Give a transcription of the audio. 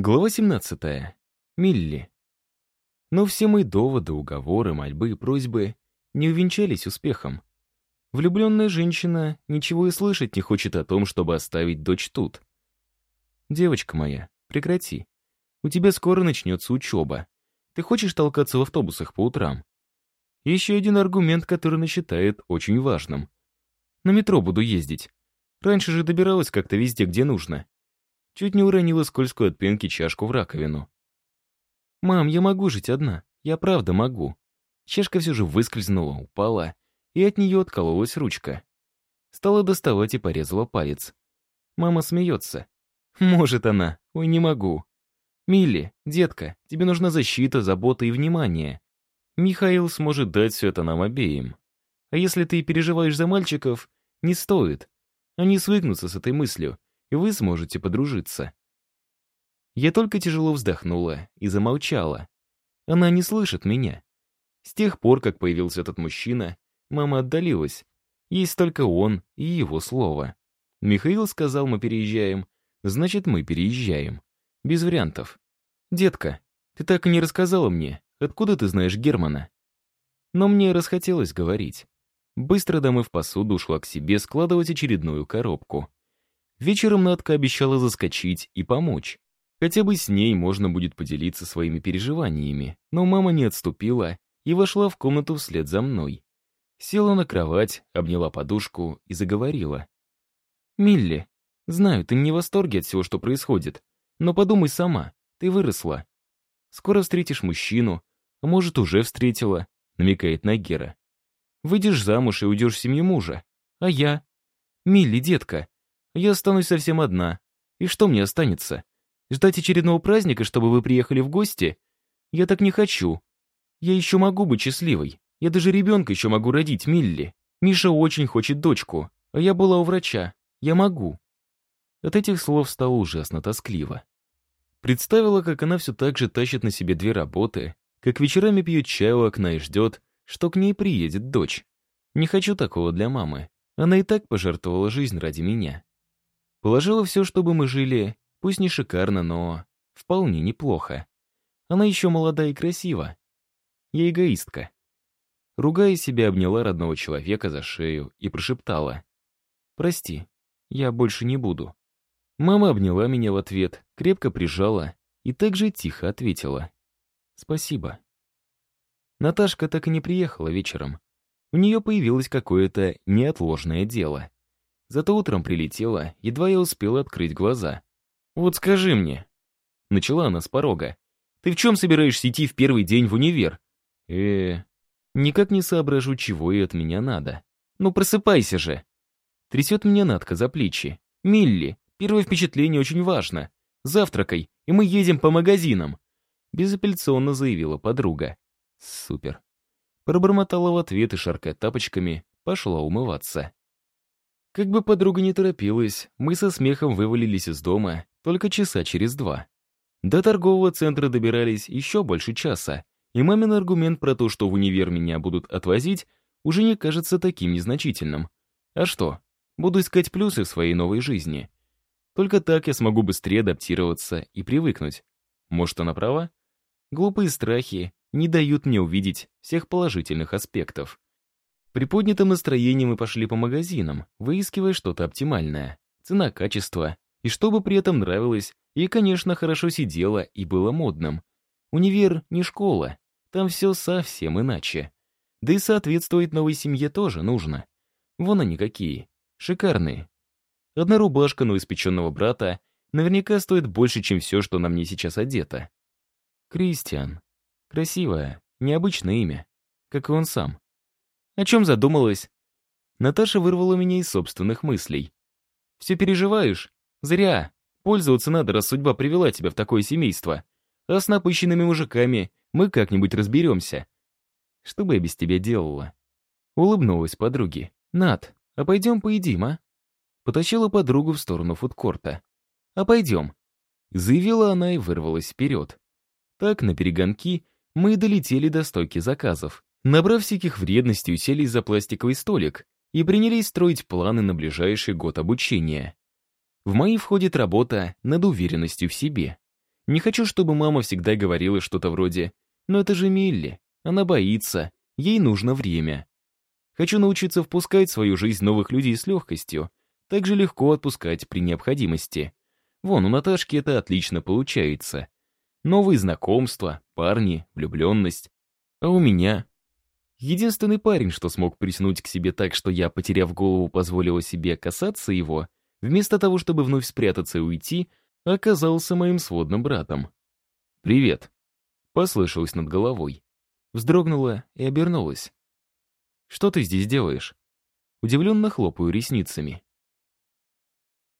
Глава 17. Милли. Но все мои доводы, уговоры, мольбы и просьбы не увенчались успехом. Влюбленная женщина ничего и слышать не хочет о том, чтобы оставить дочь тут. «Девочка моя, прекрати. У тебя скоро начнется учеба. Ты хочешь толкаться в автобусах по утрам?» Еще один аргумент, который она считает очень важным. «На метро буду ездить. Раньше же добиралась как-то везде, где нужно. Чуть не уронила скользкую от пенки чашку в раковину. «Мам, я могу жить одна. Я правда могу». Чашка все же выскользнула, упала, и от нее откололась ручка. Стала доставать и порезала палец. Мама смеется. «Может она. Ой, не могу». «Милли, детка, тебе нужна защита, забота и внимание. Михаил сможет дать все это нам обеим. А если ты переживаешь за мальчиков, не стоит. Они свыкнутся с этой мыслью, и вы сможете подружиться. Я только тяжело вздохнула и замолчала. Она не слышит меня. С тех пор, как появился этот мужчина, мама отдалилась. Есть только он и его слово. Михаил сказал, мы переезжаем, значит, мы переезжаем. Без вариантов. «Детка, ты так и не рассказала мне, откуда ты знаешь Германа?» Но мне расхотелось говорить. Быстро домыв посуду, ушла к себе складывать очередную коробку. Вечером Надка обещала заскочить и помочь. Хотя бы с ней можно будет поделиться своими переживаниями. Но мама не отступила и вошла в комнату вслед за мной. Села на кровать, обняла подушку и заговорила. «Милли, знаю, ты не в восторге от всего, что происходит, но подумай сама, ты выросла. Скоро встретишь мужчину, а может, уже встретила», намекает на Гера. «Выйдешь замуж и уйдешь в семью мужа. А я? Милли, детка, я останусь совсем одна. И что мне останется? Ждать очередного праздника, чтобы вы приехали в гости? Я так не хочу. Я еще могу быть счастливой. Я даже ребенка еще могу родить, Милли. Миша очень хочет дочку, а я была у врача. Я могу. От этих слов стало ужасно тоскливо. Представила, как она все так же тащит на себе две работы, как вечерами пьет чай у окна и ждет, что к ней приедет дочь. Не хочу такого для мамы. Она и так пожертвовала жизнь ради меня. Положила все, чтобы мы жили, пусть не шикарно, но вполне неплохо. Она еще молода и красива. Я эгоистка. Ругая себя, обняла родного человека за шею и прошептала. «Прости, я больше не буду». Мама обняла меня в ответ, крепко прижала и также тихо ответила. «Спасибо». Наташка так и не приехала вечером. У нее появилось какое-то неотложное дело. Зато утром прилетела, едва я успела открыть глаза. «Вот скажи мне», — начала она с порога, «ты в чем собираешься идти в первый день в универ?» э Никак не соображу, чего и от меня надо. «Ну просыпайся же!» Трясет меня Надка за плечи. «Милли, первое впечатление очень важно. Завтракай, и мы едем по магазинам!» Безапелляционно заявила подруга. «Супер!» Пробормотала в ответ и, шаркая тапочками, пошла умываться. Как бы подруга не торопилась, мы со смехом вывалились из дома только часа через два. До торгового центра добирались еще больше часа, и мамин аргумент про то, что в универ меня будут отвозить, уже не кажется таким незначительным. А что? Буду искать плюсы в своей новой жизни. Только так я смогу быстрее адаптироваться и привыкнуть. Может, она права? Глупые страхи не дают мне увидеть всех положительных аспектов. При поднятом настроении мы пошли по магазинам, выискивая что-то оптимальное. Цена, качество, и чтобы при этом нравилось, и, конечно, хорошо сидело и было модным. Универ не школа, там все совсем иначе. Да и соответствовать новой семье тоже нужно. Вон они какие, шикарные. Одна рубашка новоиспеченного брата наверняка стоит больше, чем все, что на мне сейчас одето. Кристиан. Красивое, необычное имя, как и он сам. О чем задумалась? Наташа вырвала меня из собственных мыслей. Все переживаешь? Зря. Пользоваться надо, раз судьба привела тебя в такое семейство. А с напыщенными мужиками мы как-нибудь разберемся. Что бы я без тебя делала? Улыбнулась подруге. Над, а пойдем поедим, а? Потащила подругу в сторону фудкорта. А пойдем. Заявила она и вырвалась вперед. Так, на перегонки, мы долетели до стойки заказов. Набрав всяких вредностей, уселись за пластиковый столик и принялись строить планы на ближайший год обучения. В мои входит работа над уверенностью в себе. Не хочу, чтобы мама всегда говорила что-то вроде «Но это же Милли, она боится, ей нужно время». Хочу научиться впускать в свою жизнь новых людей с легкостью, так же легко отпускать при необходимости. Вон, у Наташки это отлично получается. Новые знакомства, парни, влюбленность. А у меня... Единственный парень, что смог приснуть к себе так, что я, потеряв голову, позволила себе касаться его, вместо того, чтобы вновь спрятаться и уйти, оказался моим сводным братом. «Привет», — послышалось над головой. Вздрогнула и обернулась. «Что ты здесь делаешь?» Удивленно хлопаю ресницами.